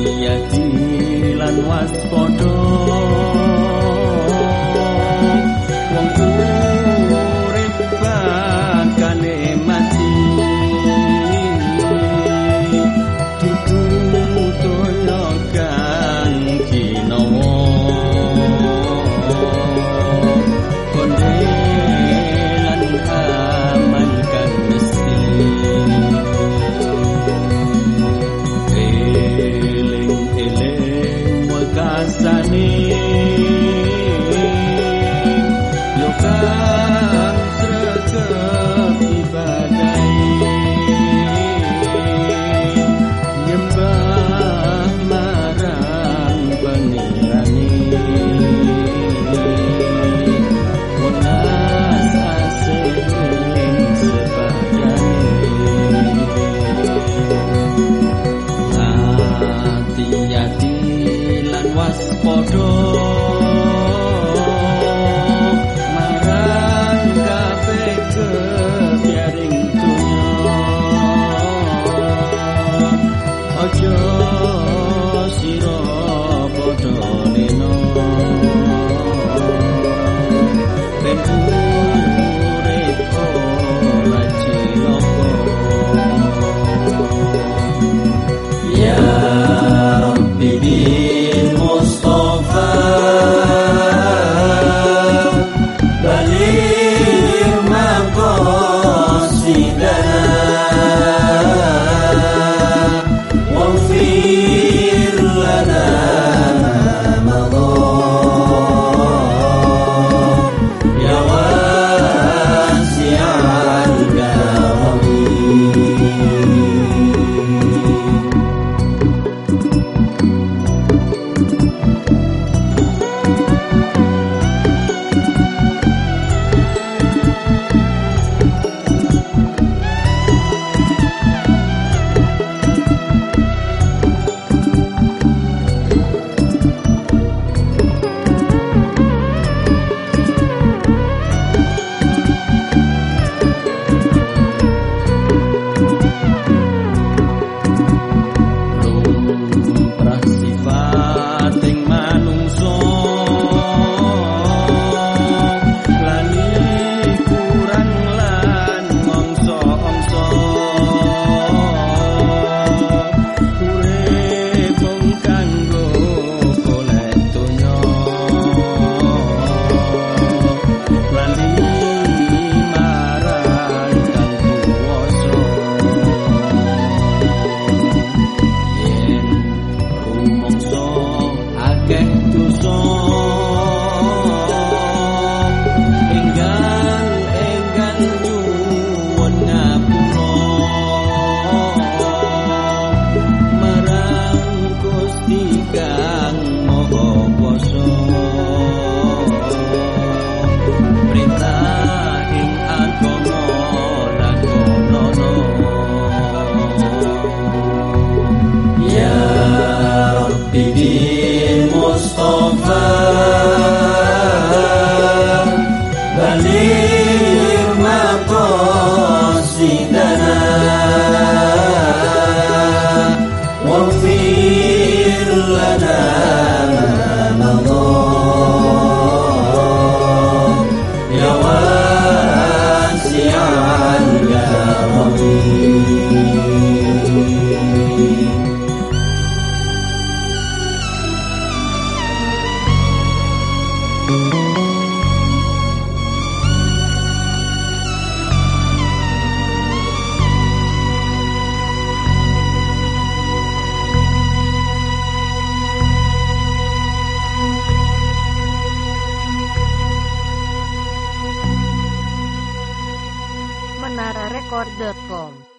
Ati lan waspada Record.com